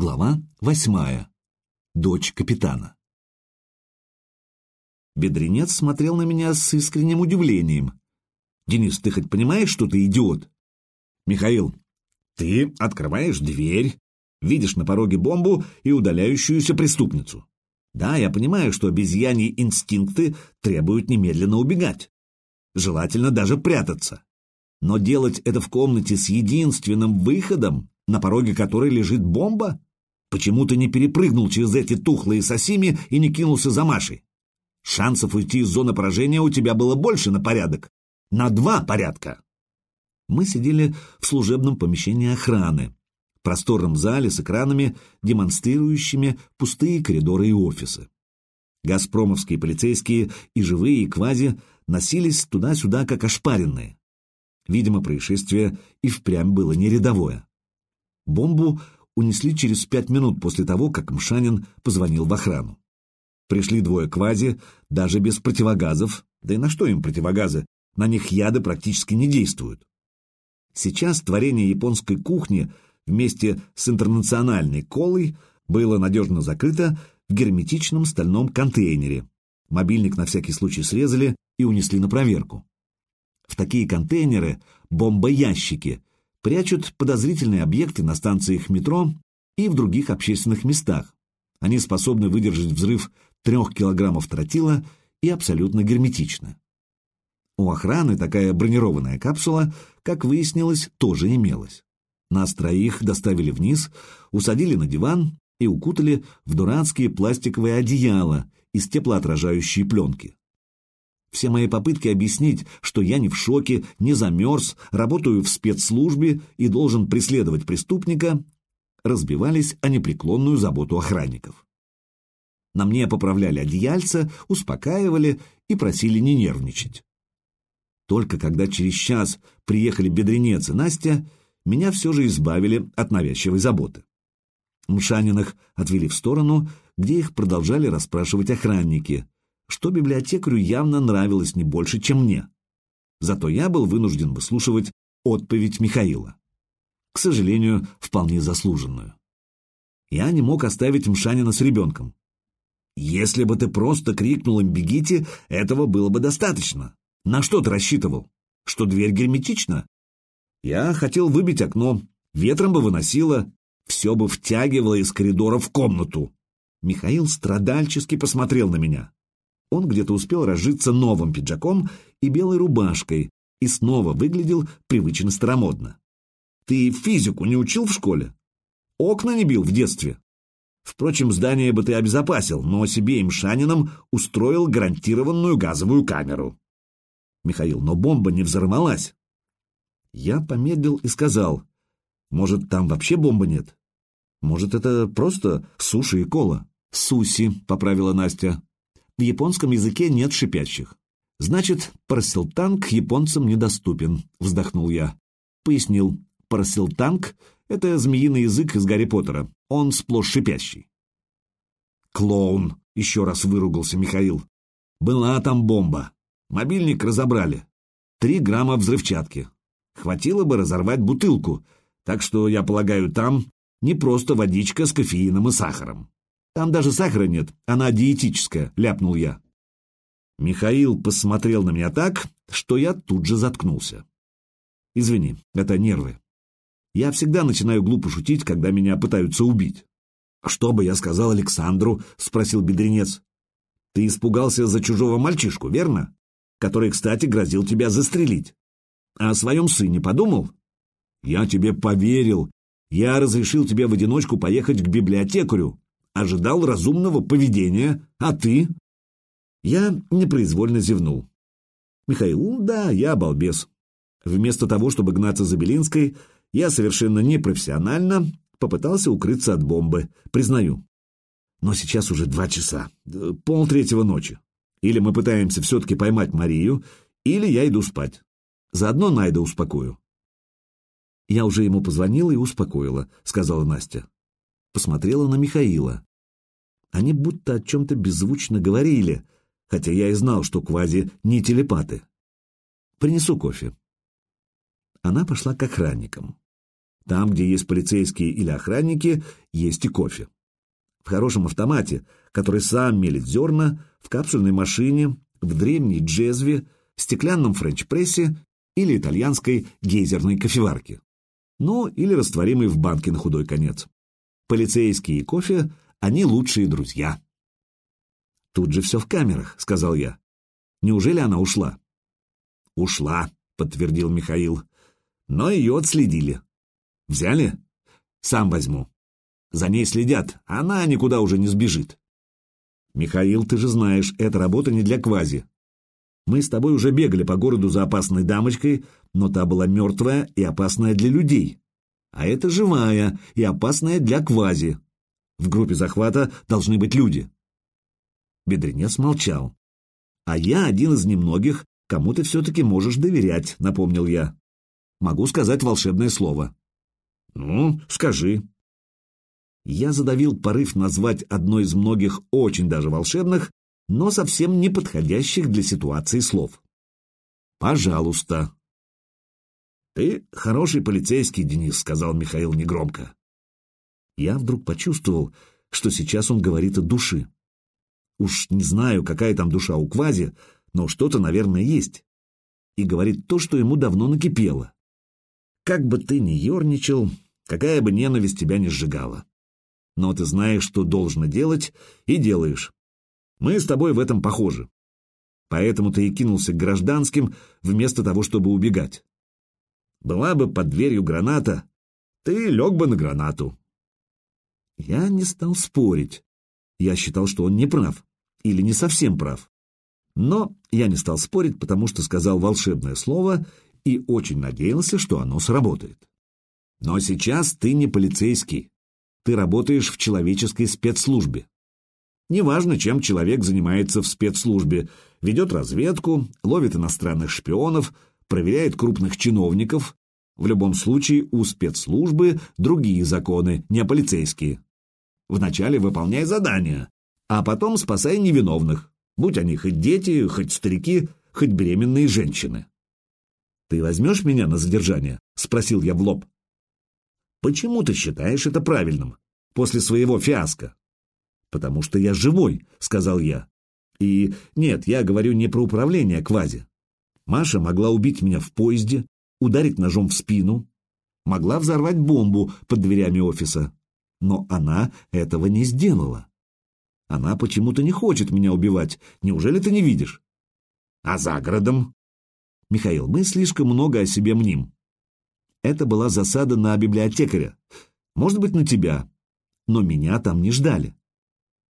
Глава восьмая. Дочь капитана. Бедренец смотрел на меня с искренним удивлением. «Денис, ты хоть понимаешь, что ты идиот?» «Михаил, ты открываешь дверь, видишь на пороге бомбу и удаляющуюся преступницу. Да, я понимаю, что обезьяньи инстинкты требуют немедленно убегать. Желательно даже прятаться. Но делать это в комнате с единственным выходом, на пороге которой лежит бомба? Почему ты не перепрыгнул через эти тухлые сосими и не кинулся за Машей? Шансов уйти из зоны поражения у тебя было больше на порядок. На два порядка. Мы сидели в служебном помещении охраны, просторном зале с экранами, демонстрирующими пустые коридоры и офисы. Газпромовские полицейские и живые, и квази носились туда-сюда, как ошпаренные. Видимо, происшествие и впрямь было не рядовое. Бомбу унесли через пять минут после того, как Мшанин позвонил в охрану. Пришли двое квази, даже без противогазов, да и на что им противогазы, на них яды практически не действуют. Сейчас творение японской кухни вместе с интернациональной колой было надежно закрыто в герметичном стальном контейнере. Мобильник на всякий случай срезали и унесли на проверку. В такие контейнеры, бомбоящики, прячут подозрительные объекты на станциях метро и в других общественных местах. Они способны выдержать взрыв трех килограммов тротила и абсолютно герметичны. У охраны такая бронированная капсула, как выяснилось, тоже имелась. Нас троих доставили вниз, усадили на диван и укутали в дурацкие пластиковые одеяла из теплоотражающей пленки. Все мои попытки объяснить, что я не в шоке, не замерз, работаю в спецслужбе и должен преследовать преступника, разбивались о непреклонную заботу охранников. На мне поправляли одеяльца, успокаивали и просили не нервничать. Только когда через час приехали бедренец и Настя, меня все же избавили от навязчивой заботы. Мшаниных отвели в сторону, где их продолжали расспрашивать охранники — что библиотекарю явно нравилось не больше, чем мне. Зато я был вынужден выслушивать отповедь Михаила. К сожалению, вполне заслуженную. Я не мог оставить Мшанина с ребенком. Если бы ты просто крикнул им «бегите», этого было бы достаточно. На что ты рассчитывал? Что дверь герметична? Я хотел выбить окно, ветром бы выносило, все бы втягивало из коридора в комнату. Михаил страдальчески посмотрел на меня. Он где-то успел разжиться новым пиджаком и белой рубашкой и снова выглядел привычно старомодно. «Ты физику не учил в школе? Окна не бил в детстве?» Впрочем, здание бы ты обезопасил, но себе и Мшанином устроил гарантированную газовую камеру. Михаил, но бомба не взорвалась. Я помедлил и сказал, может, там вообще бомбы нет? Может, это просто суши и кола? Суси, поправила Настя. В японском языке нет шипящих. Значит, парсилтанг японцам недоступен, вздохнул я. Пояснил, парсилтанг — это змеиный язык из Гарри Поттера, он сплошь шипящий. Клоун, еще раз выругался Михаил. Была там бомба. Мобильник разобрали. Три грамма взрывчатки. Хватило бы разорвать бутылку, так что, я полагаю, там не просто водичка с кофеином и сахаром. Там даже сахара нет, она диетическая», — ляпнул я. Михаил посмотрел на меня так, что я тут же заткнулся. «Извини, это нервы. Я всегда начинаю глупо шутить, когда меня пытаются убить». «Что бы я сказал Александру?» — спросил бедренец. «Ты испугался за чужого мальчишку, верно? Который, кстати, грозил тебя застрелить. А о своем сыне подумал?» «Я тебе поверил. Я разрешил тебе в одиночку поехать к библиотекарю, ожидал разумного поведения, а ты?» Я непроизвольно зевнул. «Михаил, да, я балбес. Вместо того, чтобы гнаться за Белинской, я совершенно непрофессионально попытался укрыться от бомбы, признаю. Но сейчас уже два часа, полтретьего ночи. Или мы пытаемся все-таки поймать Марию, или я иду спать. Заодно Найда успокою». «Я уже ему позвонила и успокоила», — сказала Настя. Посмотрела на Михаила. Они будто о чем-то беззвучно говорили, хотя я и знал, что квази не телепаты. «Принесу кофе». Она пошла к охранникам. Там, где есть полицейские или охранники, есть и кофе. В хорошем автомате, который сам мелит зерна, в капсульной машине, в древней джезве, стеклянном френч-прессе или итальянской гейзерной кофеварке. Ну, или растворимый в банке на худой конец. Полицейские и кофе — они лучшие друзья. «Тут же все в камерах», — сказал я. «Неужели она ушла?» «Ушла», — подтвердил Михаил. «Но ее отследили». «Взяли?» «Сам возьму. За ней следят, она никуда уже не сбежит». «Михаил, ты же знаешь, эта работа не для квази. Мы с тобой уже бегали по городу за опасной дамочкой, но та была мертвая и опасная для людей. А это живая и опасная для квази. В группе захвата должны быть люди. Бедренец молчал. А я один из немногих, кому ты все-таки можешь доверять, напомнил я. Могу сказать волшебное слово. Ну, скажи. Я задавил порыв назвать одно из многих очень даже волшебных, но совсем не подходящих для ситуации слов. «Пожалуйста». «Ты хороший полицейский, Денис», — сказал Михаил негромко. Я вдруг почувствовал, что сейчас он говорит от души. Уж не знаю, какая там душа у Квази, но что-то, наверное, есть. И говорит то, что ему давно накипело. Как бы ты ни ерничал, какая бы ненависть тебя не сжигала. Но ты знаешь, что должно делать, и делаешь. Мы с тобой в этом похожи. Поэтому ты и кинулся к гражданским, вместо того, чтобы убегать. Была бы под дверью граната, ты лег бы на гранату. Я не стал спорить. Я считал, что он не прав. Или не совсем прав. Но я не стал спорить, потому что сказал волшебное слово и очень надеялся, что оно сработает. Но сейчас ты не полицейский. Ты работаешь в человеческой спецслужбе. Неважно, чем человек занимается в спецслужбе, ведет разведку, ловит иностранных шпионов, проверяет крупных чиновников. В любом случае у спецслужбы другие законы, не полицейские. Вначале выполняй задания, а потом спасай невиновных, будь они хоть дети, хоть старики, хоть беременные женщины. «Ты возьмешь меня на задержание?» — спросил я в лоб. «Почему ты считаешь это правильным? После своего фиаско?» «Потому что я живой», — сказал я. «И нет, я говорю не про управление квази. Маша могла убить меня в поезде, ударить ножом в спину, могла взорвать бомбу под дверями офиса. Но она этого не сделала. Она почему-то не хочет меня убивать. Неужели ты не видишь? А за городом? Михаил, мы слишком много о себе мним. Это была засада на библиотекаря. Может быть, на тебя. Но меня там не ждали.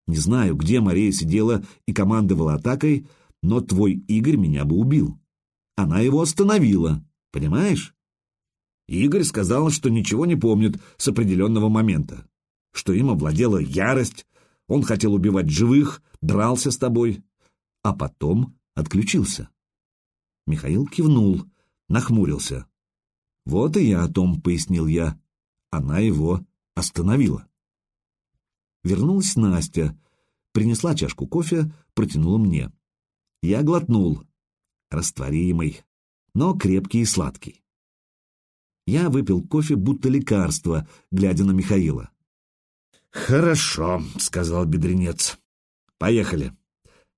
Не знаю, где Мария сидела и командовала атакой, но твой Игорь меня бы убил. Она его остановила, понимаешь? Игорь сказал, что ничего не помнит с определенного момента, что им овладела ярость, он хотел убивать живых, дрался с тобой, а потом отключился. Михаил кивнул, нахмурился. Вот и я о том, пояснил я. Она его остановила. Вернулась Настя, принесла чашку кофе, протянула мне. Я глотнул. Растворимый, но крепкий и сладкий. Я выпил кофе, будто лекарство, глядя на Михаила. «Хорошо», — сказал бедренец. «Поехали.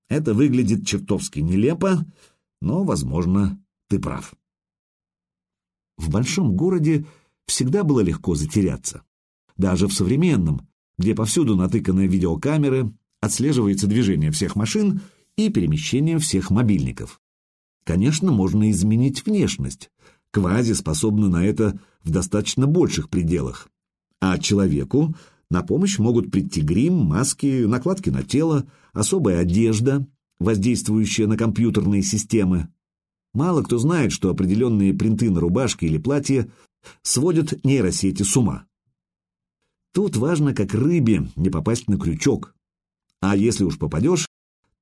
Это выглядит чертовски нелепо, но, возможно, ты прав». В большом городе всегда было легко затеряться. Даже в современном, где повсюду натыканы видеокамеры, отслеживается движение всех машин и перемещение всех мобильников. Конечно, можно изменить внешность. Квази способны на это в достаточно больших пределах. А человеку на помощь могут прийти грим, маски, накладки на тело, особая одежда, воздействующая на компьютерные системы. Мало кто знает, что определенные принты на рубашке или платье сводят нейросети с ума. Тут важно, как рыбе, не попасть на крючок. А если уж попадешь,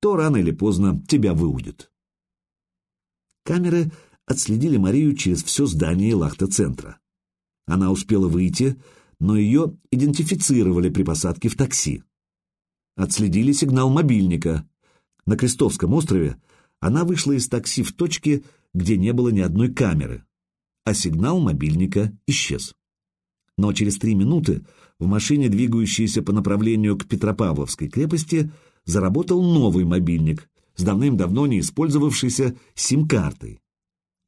то рано или поздно тебя выудят. Камеры отследили Марию через все здание лахта-центра. Она успела выйти, но ее идентифицировали при посадке в такси. Отследили сигнал мобильника. На Крестовском острове она вышла из такси в точке, где не было ни одной камеры, а сигнал мобильника исчез. Но через три минуты в машине, двигающейся по направлению к Петропавловской крепости, заработал новый мобильник с давным-давно не использовавшейся сим-картой.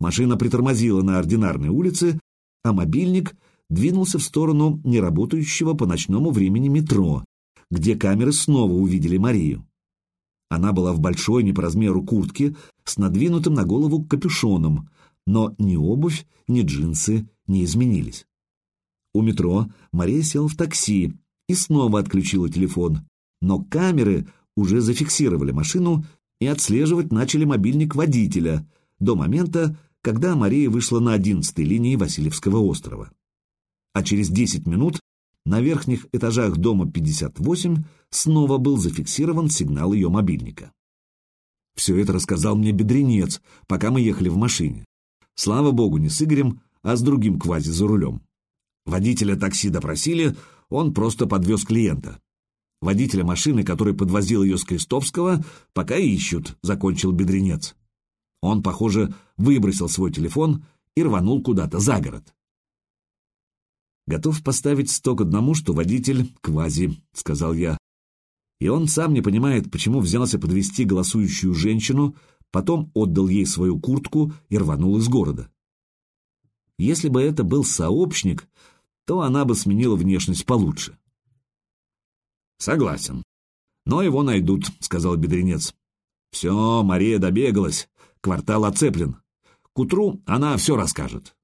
Машина притормозила на ординарной улице, а мобильник двинулся в сторону неработающего по ночному времени метро, где камеры снова увидели Марию. Она была в большой не по размеру куртке с надвинутым на голову капюшоном, но ни обувь, ни джинсы не изменились. У метро Мария села в такси и снова отключила телефон, но камеры уже зафиксировали машину и отслеживать начали мобильник водителя до момента, когда Мария вышла на 11-й линии Васильевского острова. А через 10 минут на верхних этажах дома 58 снова был зафиксирован сигнал ее мобильника. Все это рассказал мне бедренец, пока мы ехали в машине. Слава богу, не с Игорем, а с другим квази за рулем. Водителя такси допросили, он просто подвез клиента. Водителя машины, который подвозил ее с Крестовского, пока ищут, закончил бедренец. Он, похоже, выбросил свой телефон и рванул куда-то за город. «Готов поставить сто к одному, что водитель — квази», — сказал я. И он сам не понимает, почему взялся подвести голосующую женщину, потом отдал ей свою куртку и рванул из города. Если бы это был сообщник, то она бы сменила внешность получше. «Согласен. Но его найдут», — сказал бедренец. «Все, Мария добегалась. Квартал оцеплен. К утру она все расскажет».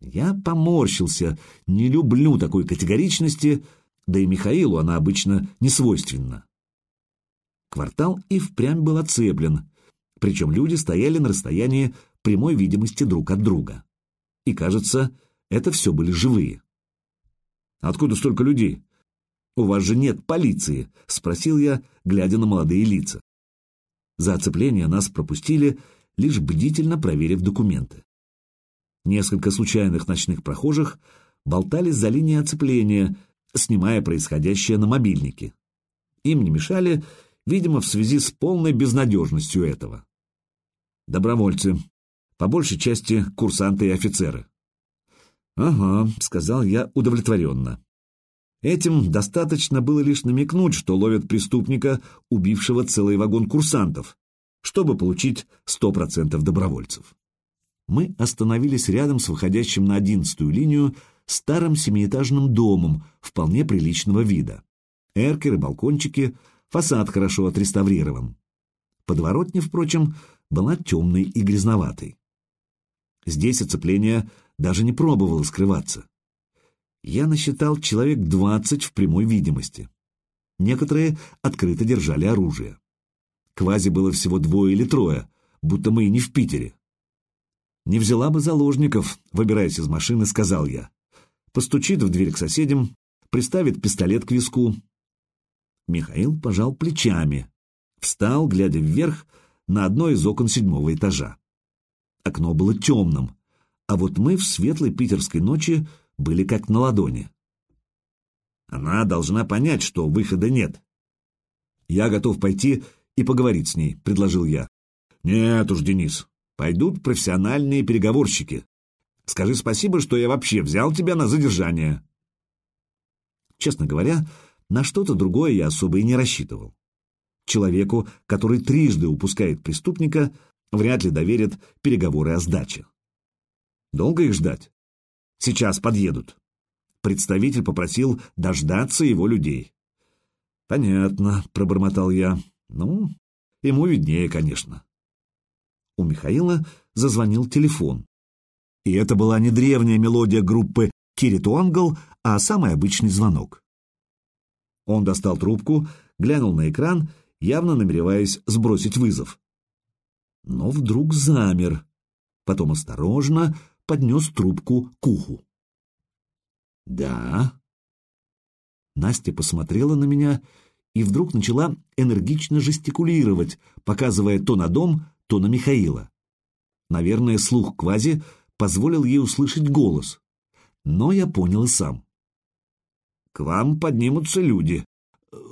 Я поморщился. Не люблю такой категоричности, да и Михаилу она обычно не свойственна. Квартал и впрямь был оцеплен, причем люди стояли на расстоянии прямой видимости друг от друга. И, кажется, это все были живые. «Откуда столько людей?» «У вас же нет полиции?» — спросил я, глядя на молодые лица. За оцепление нас пропустили, лишь бдительно проверив документы. Несколько случайных ночных прохожих болтались за линией оцепления, снимая происходящее на мобильнике. Им не мешали, видимо, в связи с полной безнадежностью этого. Добровольцы, по большей части курсанты и офицеры. «Ага», — сказал я удовлетворенно. Этим достаточно было лишь намекнуть, что ловят преступника, убившего целый вагон курсантов, чтобы получить сто процентов добровольцев. Мы остановились рядом с выходящим на одиннадцатую линию старым семиэтажным домом вполне приличного вида. Эркеры, балкончики, фасад хорошо отреставрирован. Подворотня, впрочем, была темной и грязноватой. Здесь оцепление даже не пробовало скрываться я насчитал человек двадцать в прямой видимости. Некоторые открыто держали оружие. Квази было всего двое или трое, будто мы и не в Питере. «Не взяла бы заложников», — выбираясь из машины, сказал я. Постучит в дверь к соседям, приставит пистолет к виску. Михаил пожал плечами, встал, глядя вверх, на одно из окон седьмого этажа. Окно было темным, а вот мы в светлой питерской ночи были как на ладони. Она должна понять, что выхода нет. «Я готов пойти и поговорить с ней», — предложил я. «Нет уж, Денис, пойдут профессиональные переговорщики. Скажи спасибо, что я вообще взял тебя на задержание». Честно говоря, на что-то другое я особо и не рассчитывал. Человеку, который трижды упускает преступника, вряд ли доверят переговоры о сдаче. Долго их ждать? Сейчас подъедут. Представитель попросил дождаться его людей. «Понятно», — пробормотал я. «Ну, ему виднее, конечно». У Михаила зазвонил телефон. И это была не древняя мелодия группы Киритуангл, а самый обычный звонок. Он достал трубку, глянул на экран, явно намереваясь сбросить вызов. Но вдруг замер. Потом осторожно, поднес трубку к уху. «Да». Настя посмотрела на меня и вдруг начала энергично жестикулировать, показывая то на дом, то на Михаила. Наверное, слух Квази позволил ей услышать голос, но я понял и сам. «К вам поднимутся люди.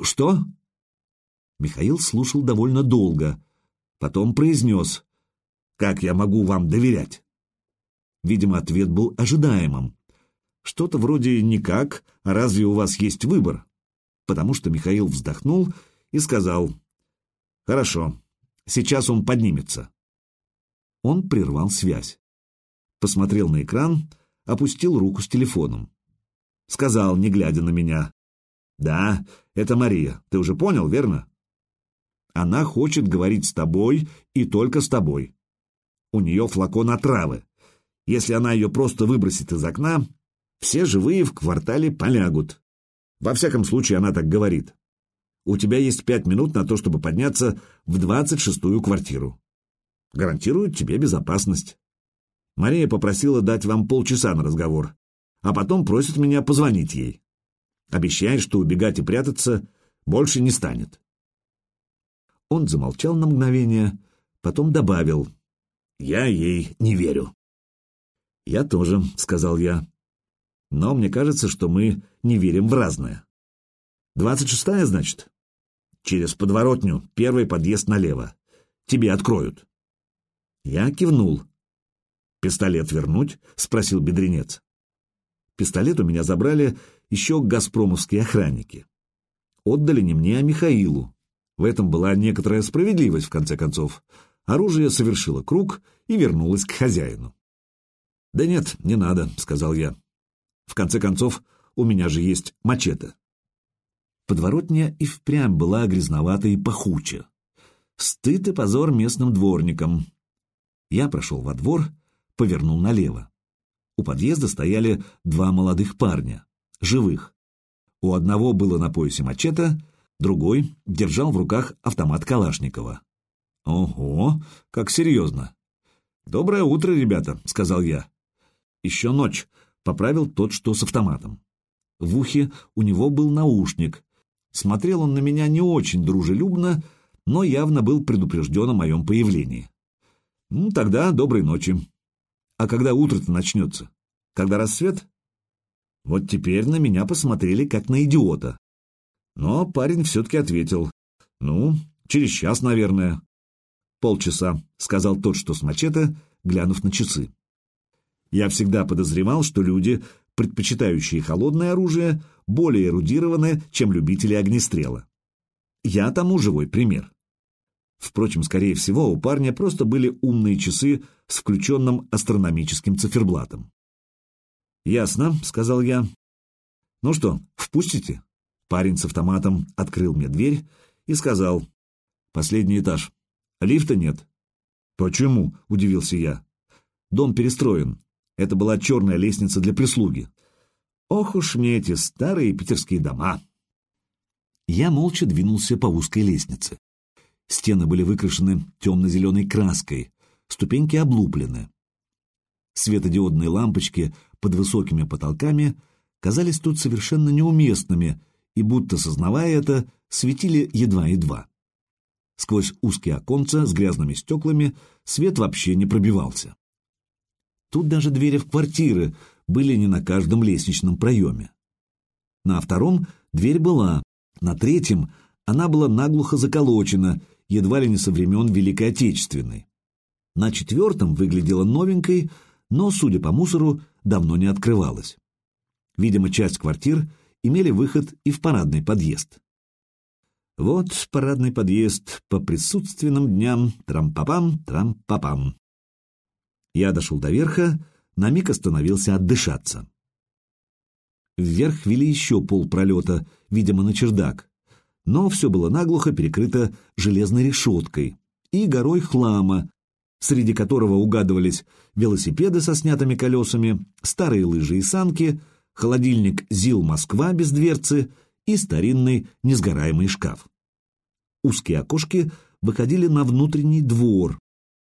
Что?» Михаил слушал довольно долго, потом произнес, «Как я могу вам доверять?» Видимо, ответ был ожидаемым. Что-то вроде «никак, а разве у вас есть выбор?» Потому что Михаил вздохнул и сказал «Хорошо, сейчас он поднимется». Он прервал связь. Посмотрел на экран, опустил руку с телефоном. Сказал, не глядя на меня. «Да, это Мария, ты уже понял, верно?» «Она хочет говорить с тобой и только с тобой. У нее флакон отравы. Если она ее просто выбросит из окна, все живые в квартале полягут. Во всяком случае, она так говорит. У тебя есть пять минут на то, чтобы подняться в двадцать шестую квартиру. Гарантирует тебе безопасность. Мария попросила дать вам полчаса на разговор, а потом просит меня позвонить ей. Обещает, что убегать и прятаться больше не станет. Он замолчал на мгновение, потом добавил, «Я ей не верю». «Я тоже», — сказал я. Но мне кажется, что мы не верим в разное. Двадцать шестая, значит? Через подворотню, первый подъезд налево. Тебе откроют. Я кивнул. «Пистолет вернуть?» — спросил бедренец. Пистолет у меня забрали еще газпромовские охранники. Отдали не мне, а Михаилу. В этом была некоторая справедливость, в конце концов. Оружие совершило круг и вернулось к хозяину. «Да нет, не надо», — сказал я. В конце концов, у меня же есть мачете. Подворотня и впрямь была грязноватой и пахуча. Стыд и позор местным дворникам. Я прошел во двор, повернул налево. У подъезда стояли два молодых парня, живых. У одного было на поясе мачете, другой держал в руках автомат Калашникова. «Ого, как серьезно!» «Доброе утро, ребята», — сказал я. «Еще ночь, поправил тот, что с автоматом. В ухе у него был наушник. Смотрел он на меня не очень дружелюбно, но явно был предупрежден о моем появлении. Ну, тогда доброй ночи. А когда утро-то начнется? Когда рассвет? Вот теперь на меня посмотрели как на идиота. Но парень все-таки ответил. Ну, через час, наверное. Полчаса, сказал тот, что с мачете, глянув на часы. Я всегда подозревал, что люди, предпочитающие холодное оружие, более эрудированы, чем любители огнестрела. Я тому живой пример. Впрочем, скорее всего, у парня просто были умные часы с включенным астрономическим циферблатом. «Ясно», — сказал я. «Ну что, впустите?» Парень с автоматом открыл мне дверь и сказал. «Последний этаж. Лифта нет». «Почему?» — удивился я. «Дом перестроен. Это была черная лестница для прислуги. Ох уж мне эти старые питерские дома! Я молча двинулся по узкой лестнице. Стены были выкрашены темно-зеленой краской, ступеньки облуплены. Светодиодные лампочки под высокими потолками казались тут совершенно неуместными и, будто сознавая это, светили едва-едва. Сквозь узкие оконца с грязными стеклами свет вообще не пробивался. Тут даже двери в квартиры были не на каждом лестничном проеме. На втором дверь была, на третьем она была наглухо заколочена, едва ли не со времен Великой Отечественной. На четвертом выглядела новенькой, но, судя по мусору, давно не открывалась. Видимо, часть квартир имели выход и в парадный подъезд. Вот парадный подъезд по присутственным дням, трам-папам, трам-папам. Я дошел до верха, на миг остановился отдышаться. Вверх вели еще полпролета, видимо, на чердак, но все было наглухо перекрыто железной решеткой и горой хлама, среди которого угадывались велосипеды со снятыми колесами, старые лыжи и санки, холодильник ЗИЛ «Москва» без дверцы и старинный несгораемый шкаф. Узкие окошки выходили на внутренний двор,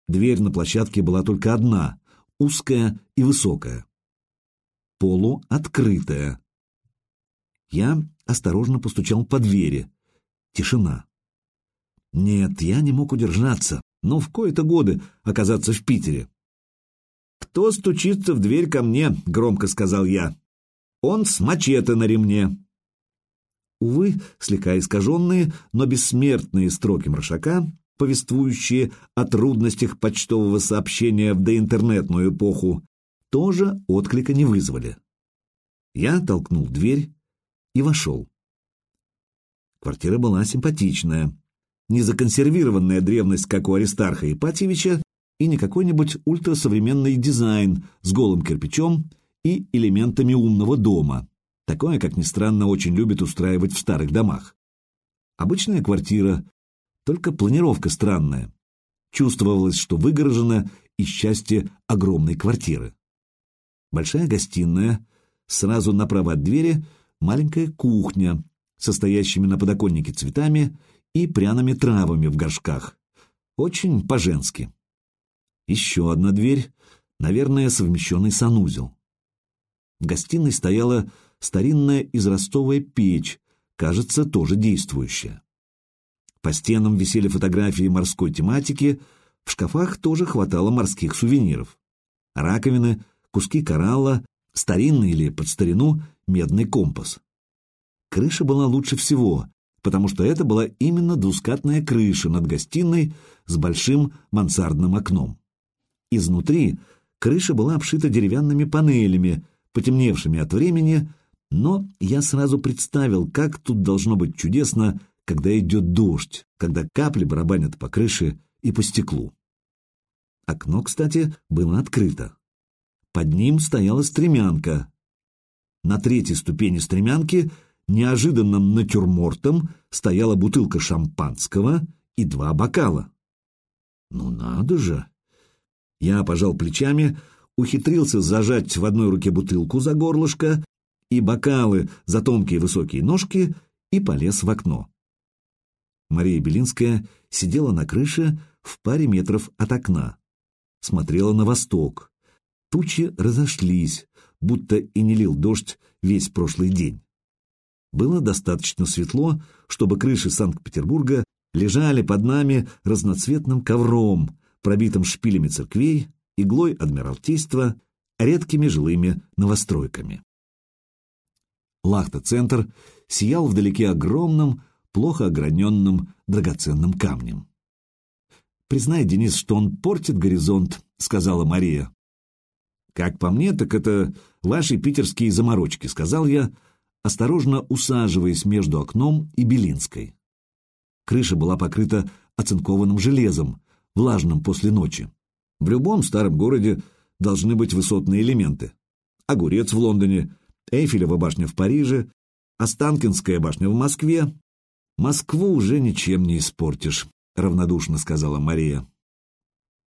Дверь на площадке была только одна, узкая и высокая. Полуоткрытая. Я осторожно постучал по двери. Тишина. Нет, я не мог удержаться, но в кои-то годы оказаться в Питере. «Кто стучится в дверь ко мне?» — громко сказал я. «Он с мачете на ремне». Увы, слегка искаженные, но бессмертные строки Маршака повествующие о трудностях почтового сообщения в доинтернетную эпоху, тоже отклика не вызвали. Я толкнул дверь и вошел. Квартира была симпатичная. Не законсервированная древность, как у Аристарха Ипатьевича, и не какой-нибудь ультрасовременный дизайн с голым кирпичом и элементами умного дома. Такое, как ни странно, очень любят устраивать в старых домах. Обычная квартира, только планировка странная. Чувствовалось, что выгорожена из части огромной квартиры. Большая гостиная, сразу направо от двери маленькая кухня, состоящими на подоконнике цветами и пряными травами в горшках. Очень по-женски. Еще одна дверь, наверное, совмещенный санузел. В гостиной стояла старинная израстовая печь, кажется, тоже действующая. По стенам висели фотографии морской тематики, в шкафах тоже хватало морских сувениров. Раковины, куски коралла, старинный или под старину медный компас. Крыша была лучше всего, потому что это была именно двускатная крыша над гостиной с большим мансардным окном. Изнутри крыша была обшита деревянными панелями, потемневшими от времени, но я сразу представил, как тут должно быть чудесно, когда идет дождь, когда капли барабанят по крыше и по стеклу. Окно, кстати, было открыто. Под ним стояла стремянка. На третьей ступени стремянки неожиданным натюрмортом стояла бутылка шампанского и два бокала. Ну надо же! Я пожал плечами, ухитрился зажать в одной руке бутылку за горлышко и бокалы за тонкие высокие ножки и полез в окно. Мария Белинская сидела на крыше в паре метров от окна. Смотрела на восток. Тучи разошлись, будто и не лил дождь весь прошлый день. Было достаточно светло, чтобы крыши Санкт-Петербурга лежали под нами разноцветным ковром, пробитым шпилями церквей, иглой Адмиралтейства, редкими жилыми новостройками. Лахта-центр сиял вдалеке огромным, плохо ограненным драгоценным камнем. «Признай, Денис, что он портит горизонт», — сказала Мария. «Как по мне, так это ваши питерские заморочки», — сказал я, осторожно усаживаясь между окном и Белинской. Крыша была покрыта оцинкованным железом, влажным после ночи. В любом старом городе должны быть высотные элементы. Огурец в Лондоне, Эйфелева башня в Париже, Останкинская башня в Москве. Москву уже ничем не испортишь, равнодушно сказала Мария.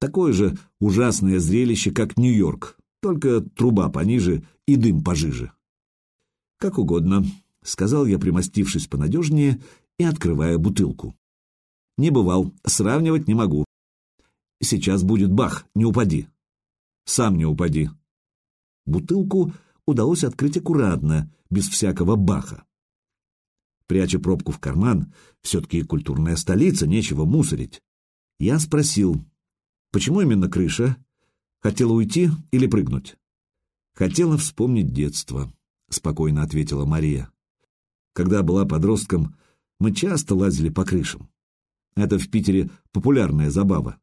Такое же ужасное зрелище, как Нью-Йорк, только труба пониже и дым пожиже. «Как угодно», — сказал я, примостившись понадежнее и открывая бутылку. «Не бывал, сравнивать не могу. Сейчас будет бах, не упади». «Сам не упади». Бутылку удалось открыть аккуратно, без всякого баха. Пряча пробку в карман, все-таки культурная столица, нечего мусорить. Я спросил, почему именно крыша? Хотела уйти или прыгнуть? Хотела вспомнить детство. — спокойно ответила Мария. «Когда была подростком, мы часто лазили по крышам. Это в Питере популярная забава.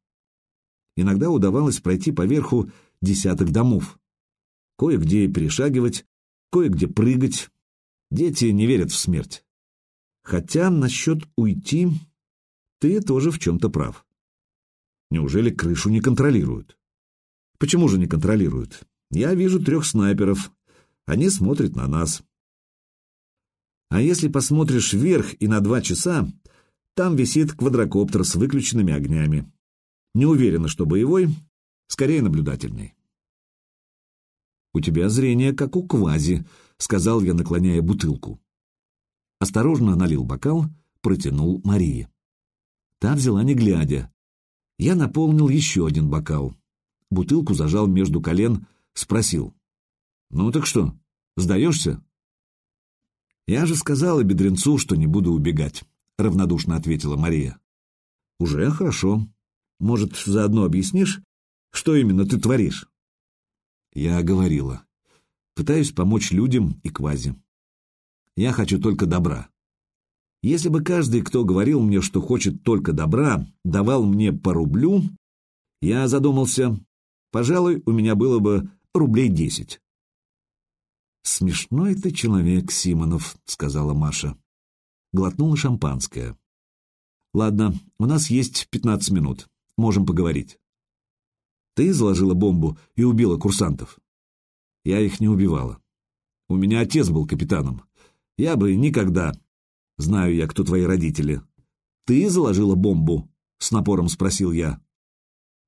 Иногда удавалось пройти по верху десяток домов. Кое-где перешагивать, кое-где прыгать. Дети не верят в смерть. Хотя насчет уйти ты тоже в чем-то прав. Неужели крышу не контролируют? Почему же не контролируют? Я вижу трех снайперов, они смотрят на нас. А если посмотришь вверх и на два часа, там висит квадрокоптер с выключенными огнями. Не уверена, что боевой, скорее наблюдательный. «У тебя зрение, как у квази», — сказал я, наклоняя бутылку. Осторожно налил бокал, протянул Марии. Та взяла не глядя. Я наполнил еще один бокал. Бутылку зажал между колен, спросил. «Ну так что, сдаешься?» «Я же сказала бедренцу, что не буду убегать», — равнодушно ответила Мария. «Уже хорошо. Может, заодно объяснишь, что именно ты творишь?» Я говорила. Пытаюсь помочь людям и квази. Я хочу только добра. Если бы каждый, кто говорил мне, что хочет только добра, давал мне по рублю, я задумался, пожалуй, у меня было бы рублей десять. «Смешной ты человек, Симонов», — сказала Маша. Глотнула шампанское. «Ладно, у нас есть пятнадцать минут. Можем поговорить». «Ты заложила бомбу и убила курсантов?» «Я их не убивала. У меня отец был капитаном. Я бы никогда...» «Знаю я, кто твои родители». «Ты заложила бомбу?» — с напором спросил я.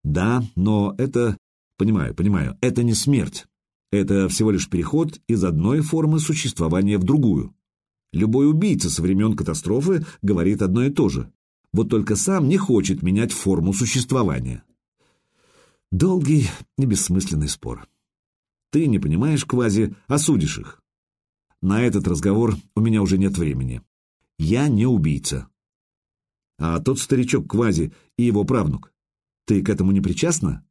«Да, но это... Понимаю, понимаю, это не смерть. Это всего лишь переход из одной формы существования в другую. Любой убийца со времен катастрофы говорит одно и то же. Вот только сам не хочет менять форму существования. Долгий и бессмысленный спор. Ты не понимаешь квази, осудишь их. На этот разговор у меня уже нет времени. Я не убийца. А тот старичок квази и его правнук. Ты к этому не причастна?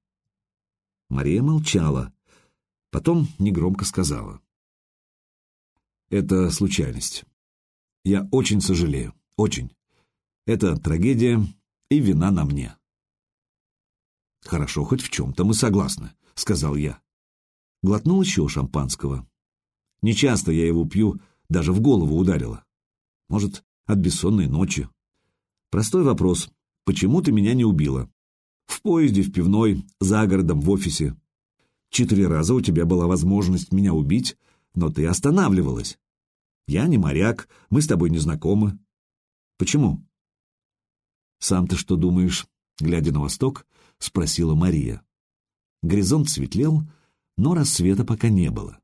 Мария молчала. Потом негромко сказала. Это случайность. Я очень сожалею. Очень. Это трагедия и вина на мне. Хорошо, хоть в чем-то мы согласны, сказал я. Глотнул еще шампанского. Нечасто я его пью, даже в голову ударило. Может, от бессонной ночи. Простой вопрос. Почему ты меня не убила? В поезде, в пивной, за городом, в офисе. Четыре раза у тебя была возможность меня убить, но ты останавливалась. Я не моряк, мы с тобой не знакомы. Почему? Сам ты что думаешь, глядя на восток, спросила Мария. Горизонт светлел, но рассвета пока не было.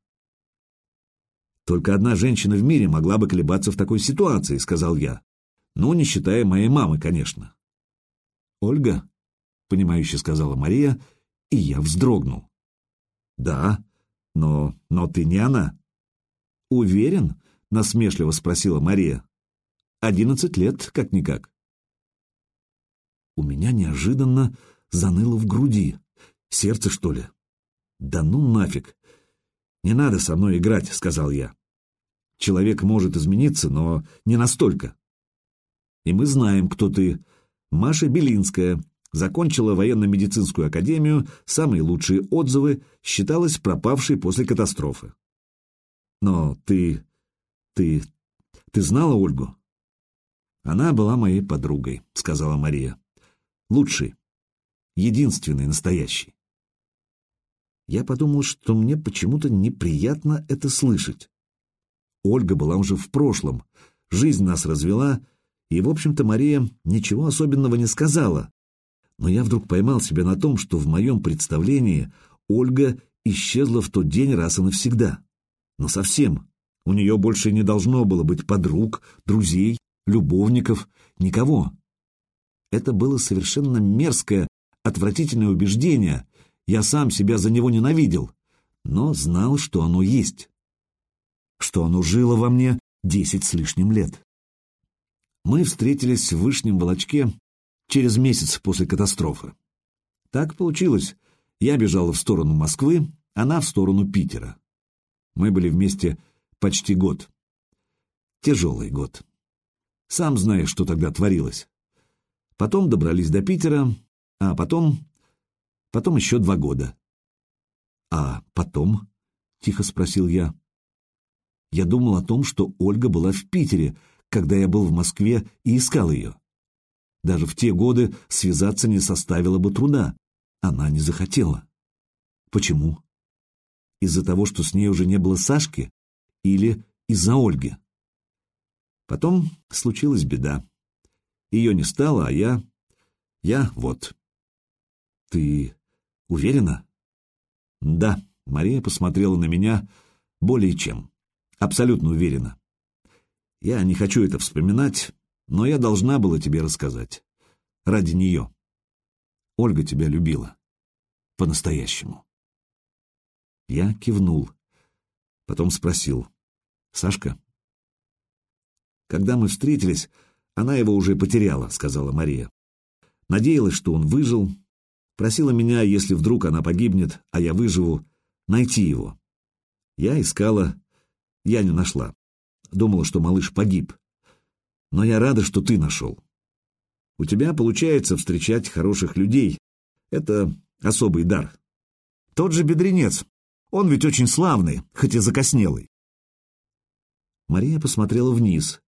Только одна женщина в мире могла бы колебаться в такой ситуации, сказал я. Ну, не считая моей мамы, конечно. Ольга, понимающе сказала Мария, и я вздрогнул. Да, но... но ты не она. Уверен? Насмешливо спросила Мария. Одиннадцать лет, как-никак. У меня неожиданно заныло в груди. Сердце, что ли? Да ну нафиг. Не надо со мной играть, сказал я. Человек может измениться, но не настолько. И мы знаем, кто ты. Маша Белинская, Закончила военно-медицинскую академию, самые лучшие отзывы, считалась пропавшей после катастрофы. Но ты... ты... ты знала Ольгу? Она была моей подругой, сказала Мария. Лучшей. Единственной, настоящей. Я подумал, что мне почему-то неприятно это слышать. Ольга была уже в прошлом, жизнь нас развела, и, в общем-то, Мария ничего особенного не сказала, но я вдруг поймал себя на том, что в моем представлении Ольга исчезла в тот день раз и навсегда. Но совсем. У нее больше не должно было быть подруг, друзей, любовников, никого. Это было совершенно мерзкое, отвратительное убеждение. Я сам себя за него ненавидел, но знал, что оно есть. Что оно жило во мне десять с лишним лет. Мы встретились в Вышнем Волочке через месяц после катастрофы. Так получилось. Я бежала в сторону Москвы, она в сторону Питера. Мы были вместе почти год. Тяжелый год. Сам знаешь, что тогда творилось. Потом добрались до Питера, а потом... Потом еще два года. «А потом?» — тихо спросил я. Я думал о том, что Ольга была в Питере, когда я был в Москве и искал ее. Даже в те годы связаться не составило бы труда. Она не захотела. Почему? Из-за того, что с ней уже не было Сашки? Или из-за Ольги? Потом случилась беда. Ее не стало, а я... Я вот. Ты уверена? Да, Мария посмотрела на меня более чем. Абсолютно уверена. Я не хочу это вспоминать, но я должна была тебе рассказать. Ради нее. Ольга тебя любила. По-настоящему. Я кивнул. Потом спросил. «Сашка?» «Когда мы встретились, она его уже потеряла», — сказала Мария. «Надеялась, что он выжил. Просила меня, если вдруг она погибнет, а я выживу, найти его. Я искала, я не нашла. Думала, что малыш погиб но я рада, что ты нашел. У тебя получается встречать хороших людей. Это особый дар. Тот же бедренец. Он ведь очень славный, хоть и закоснелый. Мария посмотрела вниз.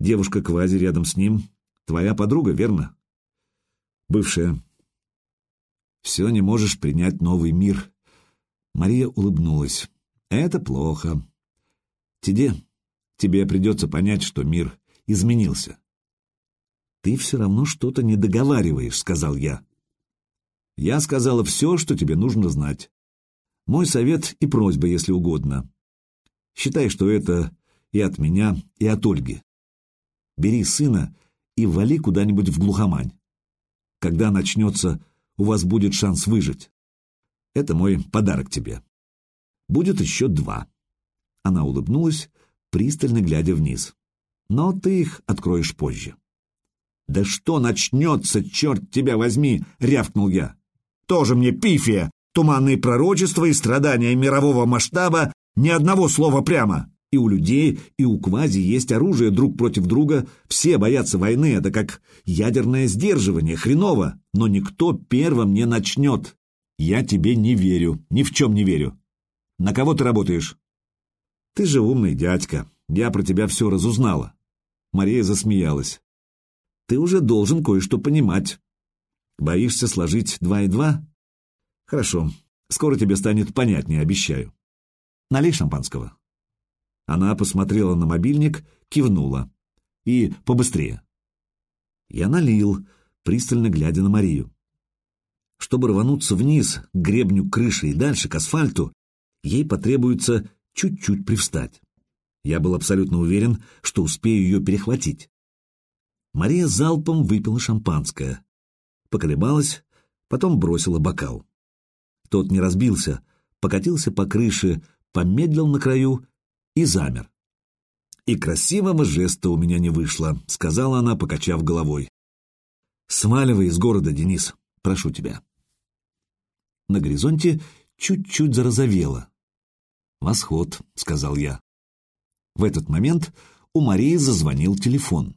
Девушка Квази рядом с ним. Твоя подруга, верно? Бывшая. Все не можешь принять новый мир. Мария улыбнулась. Это плохо. Тебе, тебе придется понять, что мир изменился. Ты все равно что-то не договариваешь, сказал я. Я сказала все, что тебе нужно знать. Мой совет и просьба, если угодно. Считай, что это и от меня, и от Ольги. Бери сына и вали куда-нибудь в глухомань. Когда начнется, у вас будет шанс выжить. Это мой подарок тебе. Будет еще два. Она улыбнулась, пристально глядя вниз. Но ты их откроешь позже. «Да что начнется, черт тебя возьми!» — рявкнул я. Тоже мне пифия, туманные пророчества и страдания мирового масштаба, ни одного слова прямо. И у людей, и у квази есть оружие друг против друга, все боятся войны, это как ядерное сдерживание, хреново, но никто первым не начнет. Я тебе не верю, ни в чем не верю. На кого ты работаешь? Ты же умный дядька, я про тебя все разузнала. Мария засмеялась. Ты уже должен кое-что понимать. Боишься сложить два и два? Хорошо, скоро тебе станет понятнее, обещаю. Налей шампанского. Она посмотрела на мобильник, кивнула. И побыстрее. Я налил, пристально глядя на Марию. Чтобы рвануться вниз, к гребню крыши и дальше, к асфальту, ей потребуется чуть-чуть привстать. Я был абсолютно уверен, что успею ее перехватить. Мария залпом выпила шампанское поколебалась, потом бросила бокал. Тот не разбился, покатился по крыше, помедлил на краю и замер. «И красивого жеста у меня не вышло», — сказала она, покачав головой. «Сваливай из города, Денис, прошу тебя». На горизонте чуть-чуть зарозовело. «Восход», — сказал я. В этот момент у Марии зазвонил телефон.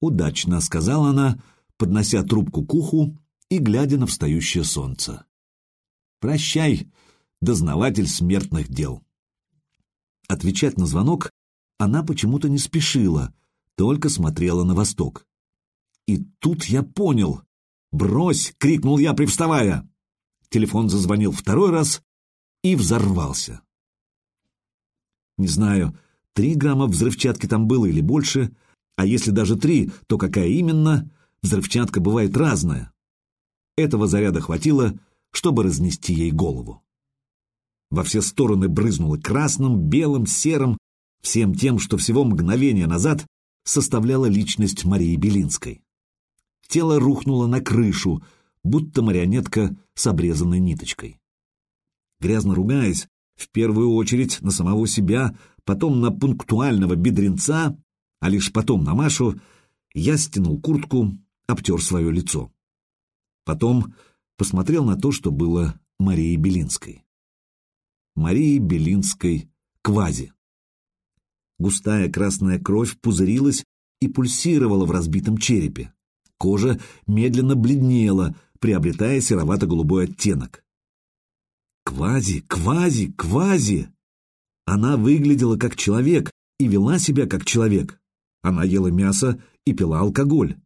«Удачно», — сказала она, — поднося трубку к уху и глядя на встающее солнце. «Прощай, дознаватель смертных дел». Отвечать на звонок она почему-то не спешила, только смотрела на восток. И тут я понял. «Брось!» — крикнул я, привставая. Телефон зазвонил второй раз и взорвался. Не знаю, три грамма взрывчатки там было или больше, а если даже три, то какая именно, Взрывчатка бывает разная. Этого заряда хватило, чтобы разнести ей голову. Во все стороны брызнуло красным, белым, серым, всем тем, что всего мгновение назад составляла личность Марии Белинской. Тело рухнуло на крышу, будто марионетка с обрезанной ниточкой. Грязно ругаясь, в первую очередь на самого себя, потом на пунктуального бедренца, а лишь потом на Машу, я стянул куртку обтер свое лицо. Потом посмотрел на то, что было Марией Белинской. Марии Белинской квази. Густая красная кровь пузырилась и пульсировала в разбитом черепе. Кожа медленно бледнела, приобретая серовато-голубой оттенок. Квази, квази, квази! Она выглядела как человек и вела себя как человек. Она ела мясо и пила алкоголь.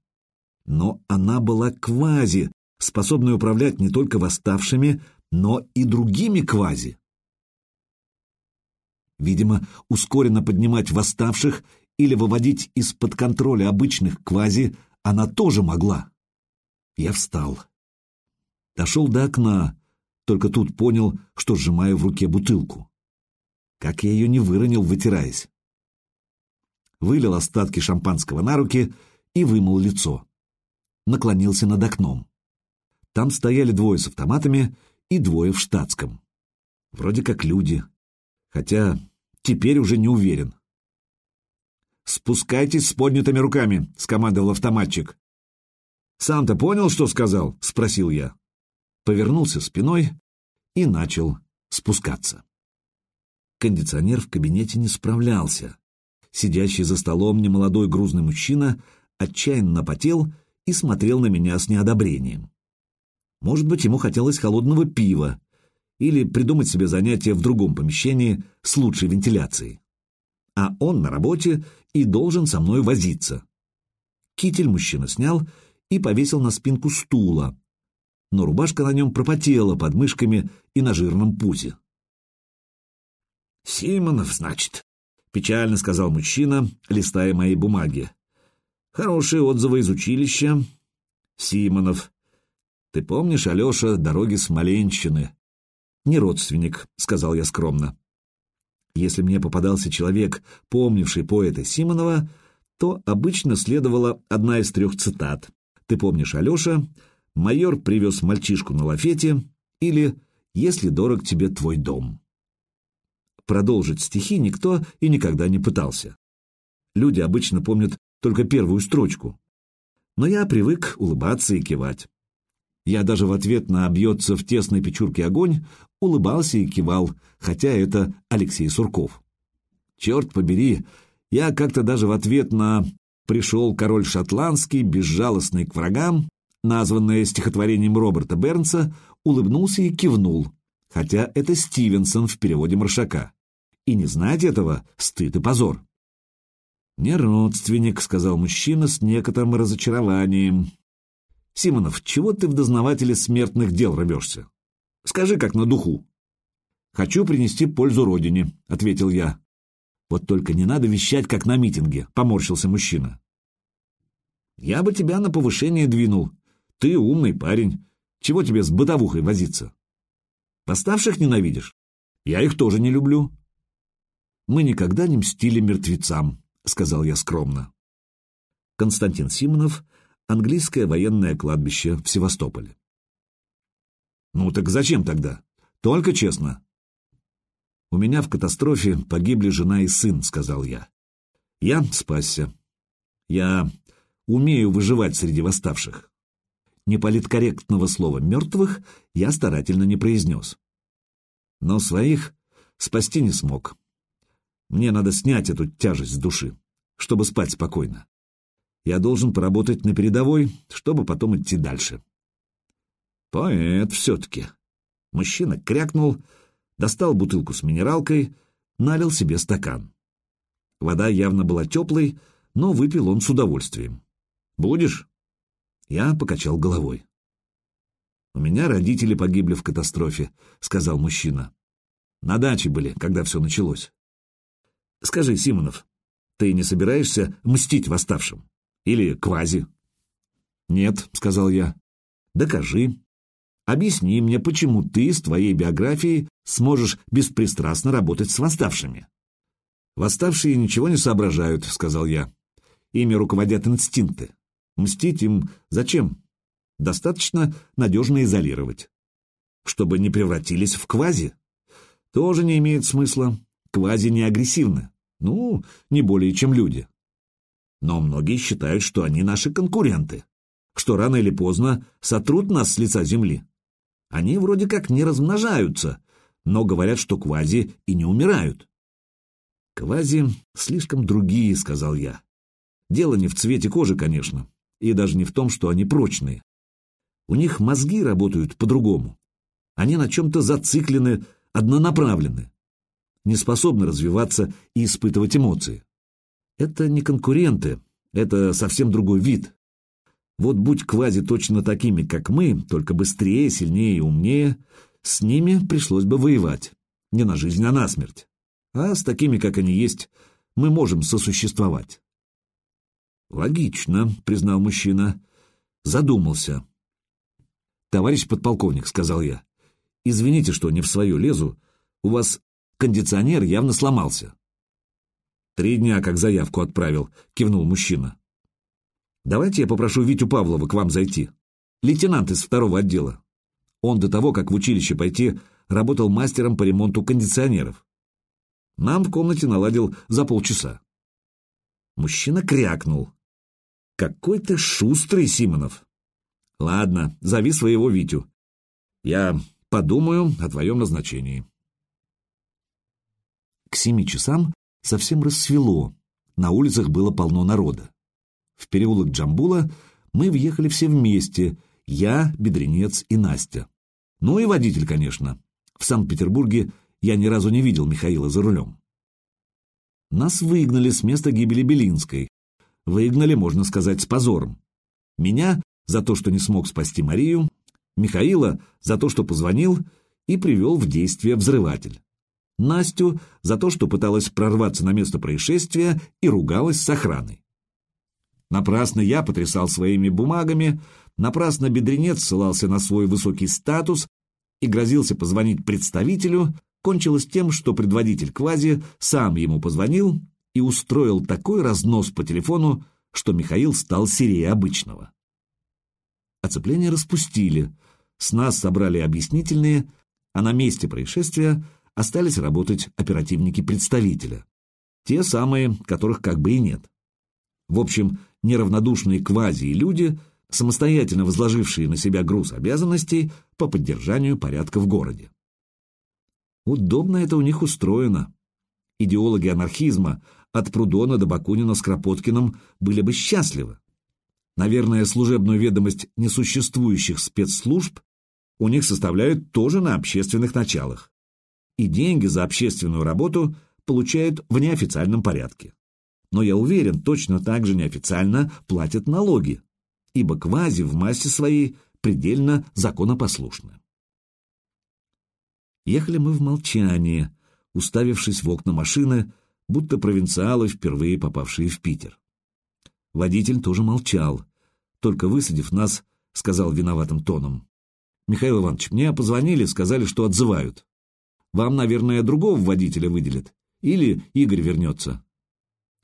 Но она была квази, способной управлять не только восставшими, но и другими квази. Видимо, ускоренно поднимать восставших или выводить из-под контроля обычных квази она тоже могла. Я встал. Дошел до окна, только тут понял, что сжимаю в руке бутылку. Как я ее не выронил, вытираясь. Вылил остатки шампанского на руки и вымыл лицо наклонился над окном. Там стояли двое с автоматами и двое в штатском. Вроде как люди. Хотя теперь уже не уверен. «Спускайтесь с поднятыми руками», — скомандовал автоматчик. «Сам-то понял, что сказал?» — спросил я. Повернулся спиной и начал спускаться. Кондиционер в кабинете не справлялся. Сидящий за столом немолодой грузный мужчина отчаянно потел и смотрел на меня с неодобрением. Может быть, ему хотелось холодного пива, или придумать себе занятие в другом помещении с лучшей вентиляцией. А он на работе и должен со мной возиться. Китель мужчина снял и повесил на спинку стула, но рубашка на нем пропотела под мышками и на жирном пузе. «Симонов, значит», — печально сказал мужчина, листая мои бумаги. «Хорошие отзывы из училища. Симонов. Ты помнишь, Алеша, дороги Смоленщины?» «Не родственник», — сказал я скромно. Если мне попадался человек, помнивший поэта Симонова, то обычно следовала одна из трех цитат. «Ты помнишь, Алеша? Майор привез мальчишку на лафете» или «Если дорог тебе твой дом». Продолжить стихи никто и никогда не пытался. Люди обычно помнят только первую строчку. Но я привык улыбаться и кивать. Я даже в ответ на «бьется в тесной печурке огонь» улыбался и кивал, хотя это Алексей Сурков. Черт побери, я как-то даже в ответ на «пришел король шотландский, безжалостный к врагам», названное стихотворением Роберта Бернса, улыбнулся и кивнул, хотя это Стивенсон в переводе Маршака. И не знать этого — стыд и позор. «Не родственник», — сказал мужчина с некоторым разочарованием. «Симонов, чего ты в дознавателе смертных дел рвешься? Скажи, как на духу». «Хочу принести пользу родине», — ответил я. «Вот только не надо вещать, как на митинге», — поморщился мужчина. «Я бы тебя на повышение двинул. Ты умный парень. Чего тебе с бытовухой возиться? Поставших ненавидишь? Я их тоже не люблю». «Мы никогда не мстили мертвецам», — сказал я скромно. Константин Симонов, английское военное кладбище в Севастополе. «Ну так зачем тогда? Только честно». «У меня в катастрофе погибли жена и сын», — сказал я. «Я спасся. Я умею выживать среди восставших». Неполиткорректного слова «мертвых» я старательно не произнес. Но своих спасти не смог. Мне надо снять эту тяжесть с души, чтобы спать спокойно. Я должен поработать на передовой, чтобы потом идти дальше. Поэт все-таки. Мужчина крякнул, достал бутылку с минералкой, налил себе стакан. Вода явно была теплой, но выпил он с удовольствием. «Будешь?» Я покачал головой. «У меня родители погибли в катастрофе», — сказал мужчина. «На даче были, когда все началось. Скажи, Симонов, ты не собираешься мстить восставшим? Или квази?» «Нет», — сказал я. «Докажи. Объясни мне, почему ты с твоей биографией сможешь беспристрастно работать с восставшими». «Восставшие ничего не соображают», — сказал я. «Ими руководят инстинкты. Мстить им зачем? Достаточно надежно изолировать. Чтобы не превратились в квази. Тоже не имеет смысла. Квази не агрессивны. Ну, не более, чем люди. Но многие считают, что они наши конкуренты, что рано или поздно сотрут нас с лица земли. Они вроде как не размножаются, но говорят, что квази и не умирают. «Квази слишком другие», — сказал я. «Дело не в цвете кожи, конечно, и даже не в том, что они прочные. У них мозги работают по-другому. Они на чем-то зациклены, однонаправлены не способны развиваться и испытывать эмоции. Это не конкуренты, это совсем другой вид. Вот будь квази точно такими, как мы, только быстрее, сильнее и умнее, с ними пришлось бы воевать. Не на жизнь, а на смерть. А с такими, как они есть, мы можем сосуществовать. «Логично», — признал мужчина. Задумался. «Товарищ подполковник», — сказал я, — «извините, что не в свое лезу. У вас Кондиционер явно сломался. «Три дня, как заявку отправил», — кивнул мужчина. «Давайте я попрошу Витю Павлова к вам зайти. Лейтенант из второго отдела. Он до того, как в училище пойти, работал мастером по ремонту кондиционеров. Нам в комнате наладил за полчаса». Мужчина крякнул. «Какой ты шустрый, Симонов!» «Ладно, зови своего Витю. Я подумаю о твоем назначении». К семи часам совсем рассвело, на улицах было полно народа. В переулок Джамбула мы въехали все вместе, я, Бедренец и Настя. Ну и водитель, конечно. В Санкт-Петербурге я ни разу не видел Михаила за рулем. Нас выгнали с места гибели Белинской. Выгнали, можно сказать, с позором. Меня за то, что не смог спасти Марию, Михаила за то, что позвонил и привел в действие взрыватель. Настю за то, что пыталась прорваться на место происшествия и ругалась с охраной. Напрасно я потрясал своими бумагами, напрасно бедренец ссылался на свой высокий статус и грозился позвонить представителю, кончилось тем, что предводитель Квази сам ему позвонил и устроил такой разнос по телефону, что Михаил стал серее обычного. Оцепление распустили, с нас собрали объяснительные, а на месте происшествия остались работать оперативники представителя. Те самые, которых как бы и нет. В общем, неравнодушные квази и люди, самостоятельно возложившие на себя груз обязанностей по поддержанию порядка в городе. Удобно это у них устроено. Идеологи анархизма от Прудона до Бакунина с Кропоткиным были бы счастливы. Наверное, служебную ведомость несуществующих спецслужб у них составляют тоже на общественных началах. И деньги за общественную работу получают в неофициальном порядке. Но я уверен, точно так же неофициально платят налоги, ибо квази в массе своей предельно законопослушны. Ехали мы в молчании, уставившись в окна машины, будто провинциалы, впервые попавшие в Питер. Водитель тоже молчал, только высадив нас, сказал виноватым тоном. «Михаил Иванович, мне позвонили, сказали, что отзывают. Вам, наверное, другого водителя выделят. Или Игорь вернется».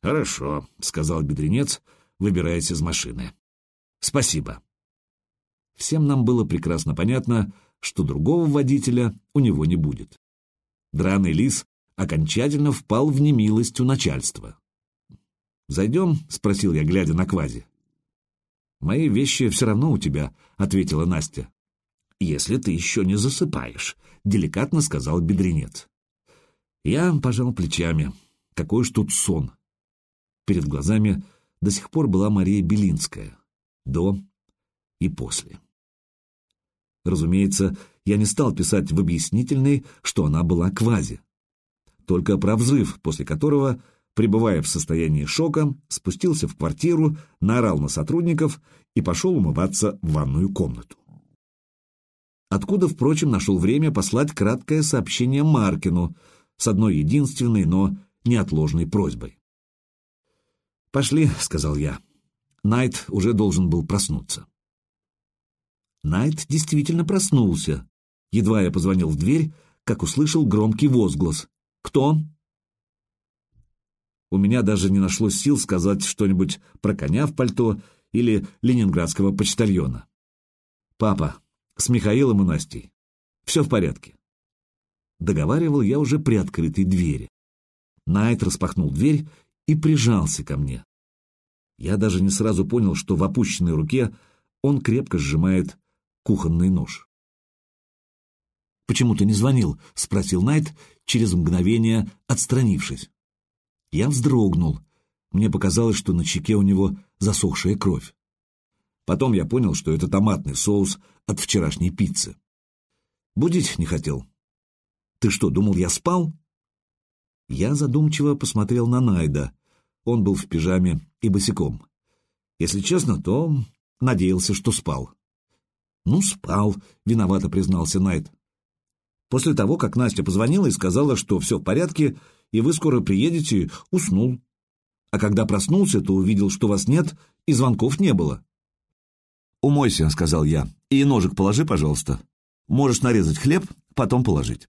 «Хорошо», — сказал бедренец, выбираясь из машины. «Спасибо». Всем нам было прекрасно понятно, что другого водителя у него не будет. Драный лис окончательно впал в немилость у начальства. «Зайдем?» — спросил я, глядя на Квази. «Мои вещи все равно у тебя», — ответила Настя. «Если ты еще не засыпаешь», — деликатно сказал бедренец. Я пожал плечами. Какой ж тут сон. Перед глазами до сих пор была Мария Белинская. До и после. Разумеется, я не стал писать в объяснительной, что она была квази. Только про взрыв, после которого, пребывая в состоянии шока, спустился в квартиру, наорал на сотрудников и пошел умываться в ванную комнату. Откуда, впрочем, нашел время послать краткое сообщение Маркину с одной единственной, но неотложной просьбой. «Пошли», — сказал я. Найт уже должен был проснуться. Найт действительно проснулся. Едва я позвонил в дверь, как услышал громкий возглас. «Кто?» У меня даже не нашлось сил сказать что-нибудь про коня в пальто или ленинградского почтальона. «Папа, с Михаилом и Настей. Все в порядке». Договаривал я уже при открытой двери. Найт распахнул дверь и прижался ко мне. Я даже не сразу понял, что в опущенной руке он крепко сжимает кухонный нож. «Почему ты не звонил?» — спросил Найт, через мгновение отстранившись. Я вздрогнул. Мне показалось, что на щеке у него засохшая кровь. Потом я понял, что это томатный соус от вчерашней пиццы. Будить не хотел. «Ты что, думал, я спал?» Я задумчиво посмотрел на Найда. Он был в пижаме и босиком. Если честно, то надеялся, что спал. «Ну, спал», — виновато признался Найт. «После того, как Настя позвонила и сказала, что все в порядке, и вы скоро приедете, уснул. А когда проснулся, то увидел, что вас нет, и звонков не было». «Умойся», — сказал я, — «и ножик положи, пожалуйста. Можешь нарезать хлеб, потом положить».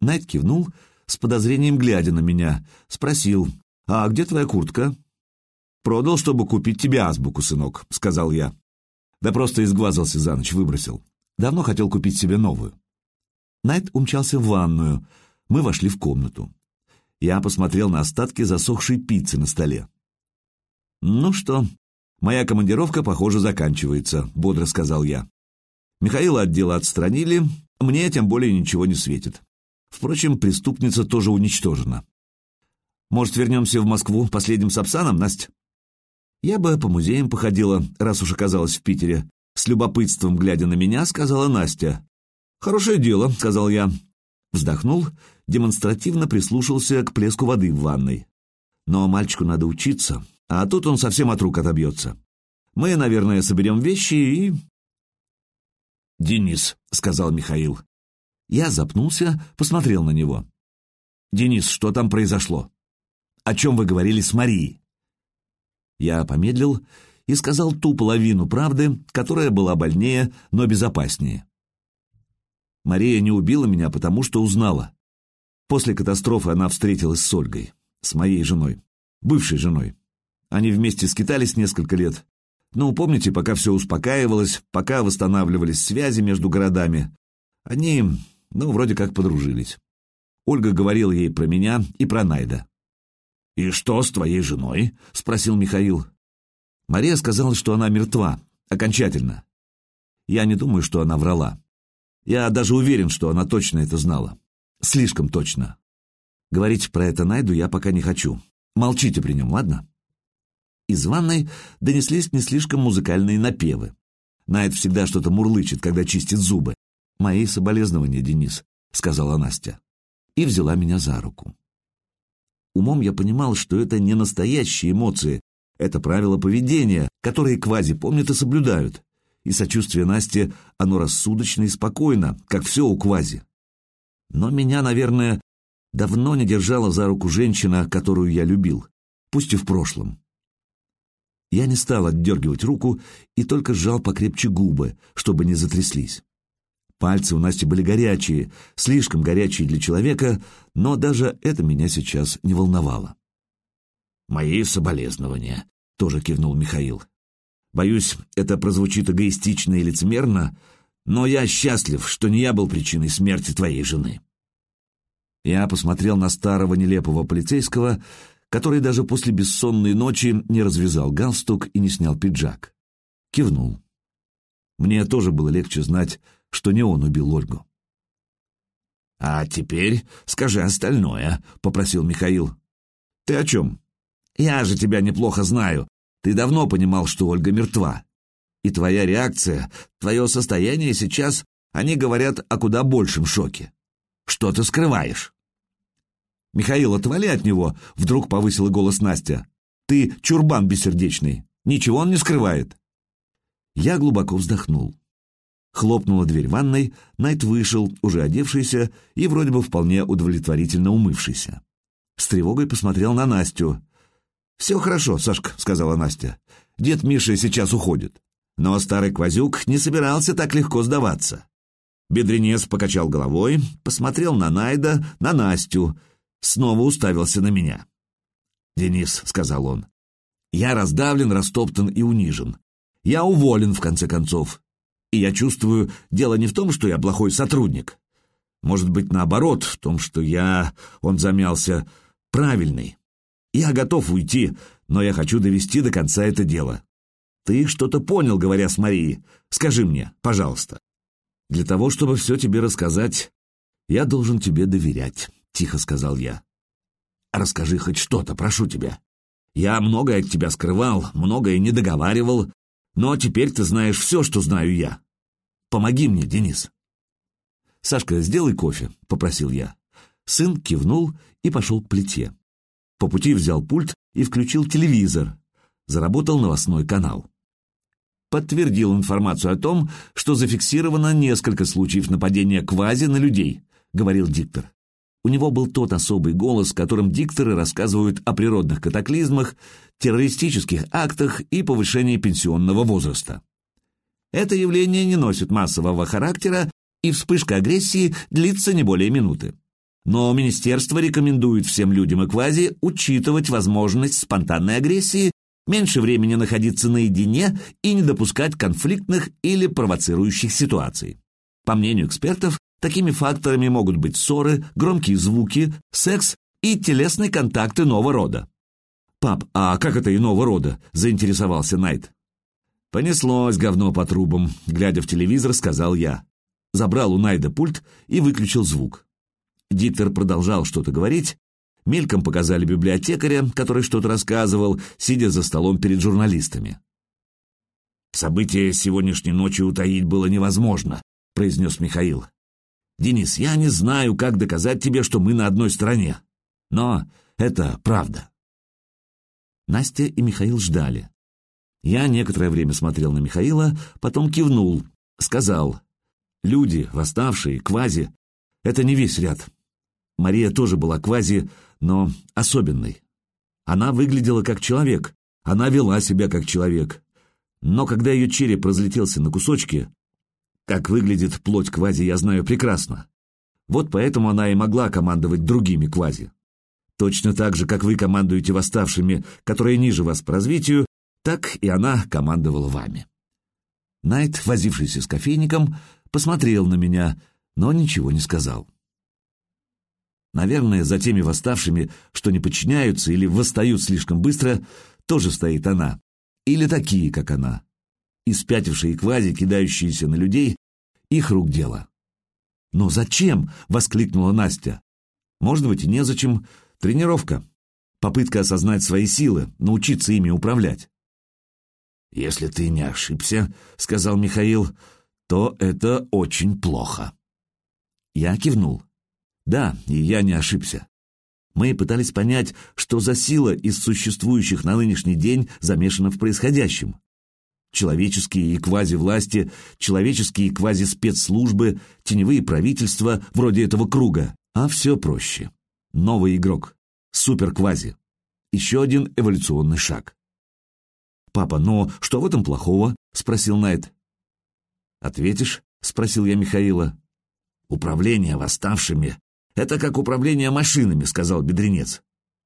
Найт кивнул, с подозрением глядя на меня, спросил, «А где твоя куртка?» «Продал, чтобы купить тебе азбуку, сынок», — сказал я. Да просто изгвазался за ночь, выбросил. Давно хотел купить себе новую. Найт умчался в ванную. Мы вошли в комнату. Я посмотрел на остатки засохшей пиццы на столе. «Ну что, моя командировка, похоже, заканчивается», — бодро сказал я. Михаила от дела отстранили, мне тем более ничего не светит. Впрочем, преступница тоже уничтожена. Может, вернемся в Москву последним сапсаном, Настя? Я бы по музеям походила, раз уж оказалась в Питере. С любопытством, глядя на меня, сказала Настя. «Хорошее дело», — сказал я. Вздохнул, демонстративно прислушался к плеску воды в ванной. Но мальчику надо учиться, а тут он совсем от рук отобьется. Мы, наверное, соберем вещи и... «Денис», — сказал Михаил. Я запнулся, посмотрел на него. «Денис, что там произошло? О чем вы говорили с Марией?» Я помедлил и сказал ту половину правды, которая была больнее, но безопаснее. Мария не убила меня, потому что узнала. После катастрофы она встретилась с Ольгой, с моей женой, бывшей женой. Они вместе скитались несколько лет. Ну, помните, пока все успокаивалось, пока восстанавливались связи между городами, они, ну, вроде как подружились. Ольга говорила ей про меня и про Найда. «И что с твоей женой?» — спросил Михаил. Мария сказала, что она мертва, окончательно. Я не думаю, что она врала. Я даже уверен, что она точно это знала. Слишком точно. Говорить про это Найду я пока не хочу. Молчите при нем, ладно? Из ванной донеслись не слишком музыкальные напевы. Найд всегда что-то мурлычет, когда чистит зубы. «Мои соболезнования, Денис», — сказала Настя. И взяла меня за руку. Умом я понимал, что это не настоящие эмоции, это правило поведения, которые квази помнят и соблюдают. И сочувствие Насте, оно рассудочно и спокойно, как все у квази. Но меня, наверное, давно не держала за руку женщина, которую я любил, пусть и в прошлом. Я не стал отдергивать руку и только сжал покрепче губы, чтобы не затряслись. Пальцы у Насти были горячие, слишком горячие для человека, но даже это меня сейчас не волновало. «Мои соболезнования», — тоже кивнул Михаил. «Боюсь, это прозвучит эгоистично и лицемерно, но я счастлив, что не я был причиной смерти твоей жены». Я посмотрел на старого нелепого полицейского, который даже после бессонной ночи не развязал галстук и не снял пиджак. Кивнул. Мне тоже было легче знать, что не он убил Ольгу. «А теперь скажи остальное», — попросил Михаил. «Ты о чем?» «Я же тебя неплохо знаю. Ты давно понимал, что Ольга мертва. И твоя реакция, твое состояние сейчас, они говорят о куда большем шоке. Что ты скрываешь?» «Михаил, отвали от него!» — вдруг повысила голос Настя. «Ты чурбан бессердечный. Ничего он не скрывает». Я глубоко вздохнул. Хлопнула дверь ванной, Найт вышел, уже одевшийся и вроде бы вполне удовлетворительно умывшийся. С тревогой посмотрел на Настю. «Все хорошо, Сашка», — сказала Настя. «Дед Миша сейчас уходит». Но старый Квазюк не собирался так легко сдаваться. Бедренец покачал головой, посмотрел на Найда, на Настю, снова уставился на меня. «Денис», — сказал он, — «я раздавлен, растоптан и унижен. Я уволен, в конце концов. И я чувствую, дело не в том, что я плохой сотрудник. Может быть, наоборот, в том, что я, он замялся, правильный. Я готов уйти, но я хочу довести до конца это дело. Ты что-то понял, говоря с Марией. Скажи мне, пожалуйста. Для того, чтобы все тебе рассказать, я должен тебе доверять, тихо сказал я. Расскажи хоть что-то, прошу тебя. Я многое от тебя скрывал, многое не договаривал, но теперь ты знаешь все, что знаю я. Помоги мне, Денис. Сашка, сделай кофе, попросил я. Сын кивнул и пошел к плите. По пути взял пульт и включил телевизор. Заработал новостной канал. Подтвердил информацию о том, что зафиксировано несколько случаев нападения квази на людей, говорил диктор. У него был тот особый голос, которым дикторы рассказывают о природных катаклизмах, террористических актах и повышении пенсионного возраста. Это явление не носит массового характера, и вспышка агрессии длится не более минуты. Но министерство рекомендует всем людям и квази учитывать возможность спонтанной агрессии, меньше времени находиться наедине и не допускать конфликтных или провоцирующих ситуаций. По мнению экспертов, такими факторами могут быть ссоры, громкие звуки, секс и телесные контакты нового рода. «Пап, а как это иного рода?» — заинтересовался Найт. «Понеслось говно по трубам», — глядя в телевизор, сказал я. Забрал у Найда пульт и выключил звук. Диктор продолжал что-то говорить. Мельком показали библиотекаря, который что-то рассказывал, сидя за столом перед журналистами. «События сегодняшней ночи утаить было невозможно», — произнес Михаил. Денис, я не знаю, как доказать тебе, что мы на одной стороне. Но это правда. Настя и Михаил ждали. Я некоторое время смотрел на Михаила, потом кивнул, сказал, «Люди, восставшие, квази — это не весь ряд. Мария тоже была квази, но особенной. Она выглядела как человек, она вела себя как человек. Но когда ее череп разлетелся на кусочки, как выглядит плоть квази, я знаю прекрасно. Вот поэтому она и могла командовать другими квази. Точно так же, как вы командуете восставшими, которые ниже вас по развитию, так и она командовала вами. Найт, возившийся с кофейником, посмотрел на меня, но ничего не сказал. Наверное, за теми восставшими, что не подчиняются или восстают слишком быстро, тоже стоит она. Или такие, как она. И спятившие квази, кидающиеся на людей, их рук дело. «Но зачем?» — воскликнула Настя. «Может быть, и незачем. Тренировка. Попытка осознать свои силы, научиться ими управлять». «Если ты не ошибся, — сказал Михаил, — то это очень плохо». Я кивнул. Да, и я не ошибся. Мы пытались понять, что за сила из существующих на нынешний день замешана в происходящем. Человеческие и квази-власти, человеческие и квази-спецслужбы, теневые правительства, вроде этого круга. А все проще. Новый игрок. Супер-квази. Еще один эволюционный шаг. «Папа, но что в этом плохого?» — спросил Найт. «Ответишь?» — спросил я Михаила. «Управление восставшими «Это как управление машинами», — сказал бедренец.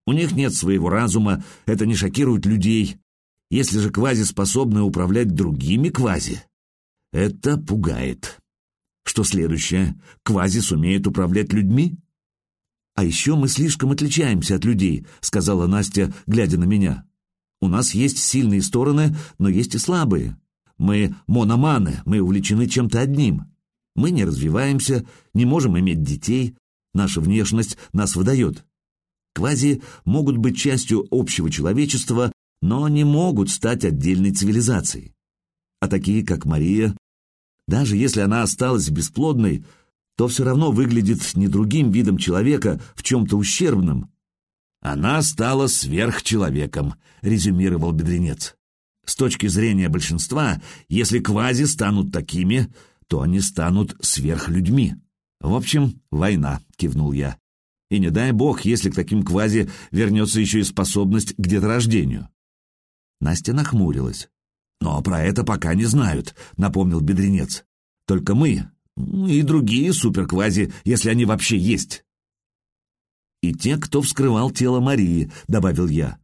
«У них нет своего разума, это не шокирует людей. Если же квази способны управлять другими квази, это пугает. Что следующее? Квази сумеют управлять людьми?» «А еще мы слишком отличаемся от людей», — сказала Настя, глядя на меня. «У нас есть сильные стороны, но есть и слабые. Мы мономаны, мы увлечены чем-то одним. Мы не развиваемся, не можем иметь детей, Наша внешность нас выдает. Квази могут быть частью общего человечества, но не могут стать отдельной цивилизацией. А такие, как Мария, даже если она осталась бесплодной, то все равно выглядит не другим видом человека, в чем-то ущербным. «Она стала сверхчеловеком», — резюмировал Бедренец. «С точки зрения большинства, если квази станут такими, то они станут сверхлюдьми». «В общем, война», — кивнул я. «И не дай бог, если к таким квази вернется еще и способность к деторождению». Настя нахмурилась. «Но про это пока не знают», — напомнил бедренец. «Только мы и другие суперквази, если они вообще есть». «И те, кто вскрывал тело Марии», — добавил я.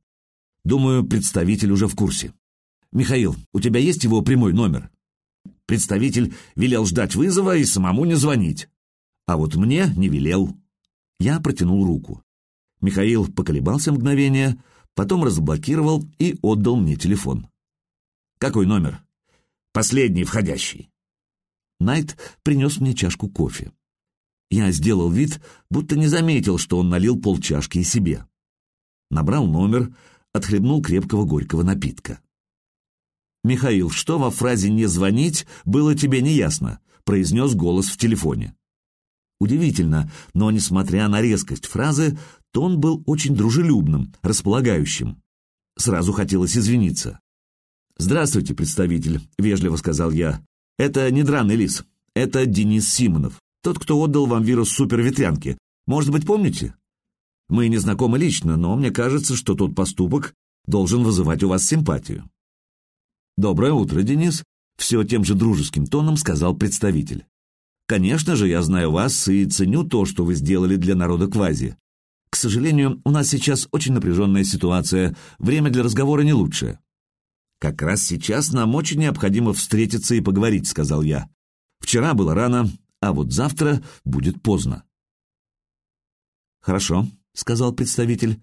«Думаю, представитель уже в курсе. Михаил, у тебя есть его прямой номер?» Представитель велел ждать вызова и самому не звонить. А вот мне не велел. Я протянул руку. Михаил поколебался мгновение, потом разблокировал и отдал мне телефон. «Какой номер?» «Последний входящий». Найт принес мне чашку кофе. Я сделал вид, будто не заметил, что он налил полчашки и себе. Набрал номер, отхлебнул крепкого горького напитка. «Михаил, что во фразе «не звонить» было тебе неясно?» — произнес голос в телефоне. Удивительно, но, несмотря на резкость фразы, тон был очень дружелюбным, располагающим. Сразу хотелось извиниться. «Здравствуйте, представитель», — вежливо сказал я. «Это не драный лис. Это Денис Симонов, тот, кто отдал вам вирус суперветрянки. Может быть, помните? Мы не знакомы лично, но мне кажется, что тот поступок должен вызывать у вас симпатию». «Доброе утро, Денис», — все тем же дружеским тоном сказал представитель. Конечно же, я знаю вас и ценю то, что вы сделали для народа Квази. К сожалению, у нас сейчас очень напряженная ситуация, время для разговора не лучшее. Как раз сейчас нам очень необходимо встретиться и поговорить, сказал я. Вчера было рано, а вот завтра будет поздно. Хорошо, сказал представитель.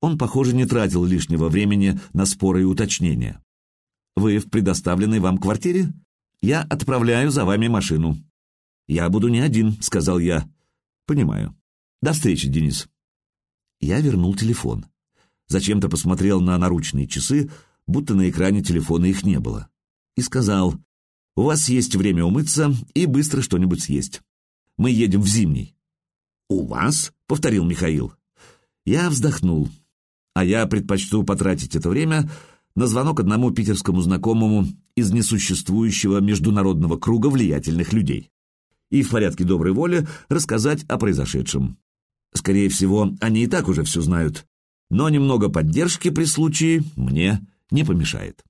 Он, похоже, не тратил лишнего времени на споры и уточнения. Вы в предоставленной вам квартире? Я отправляю за вами машину. «Я буду не один», — сказал я. «Понимаю. До встречи, Денис». Я вернул телефон. Зачем-то посмотрел на наручные часы, будто на экране телефона их не было. И сказал, «У вас есть время умыться и быстро что-нибудь съесть. Мы едем в Зимний». «У вас?» — повторил Михаил. Я вздохнул. А я предпочту потратить это время на звонок одному питерскому знакомому из несуществующего международного круга влиятельных людей и в порядке доброй воли рассказать о произошедшем. Скорее всего, они и так уже все знают, но немного поддержки при случае мне не помешает.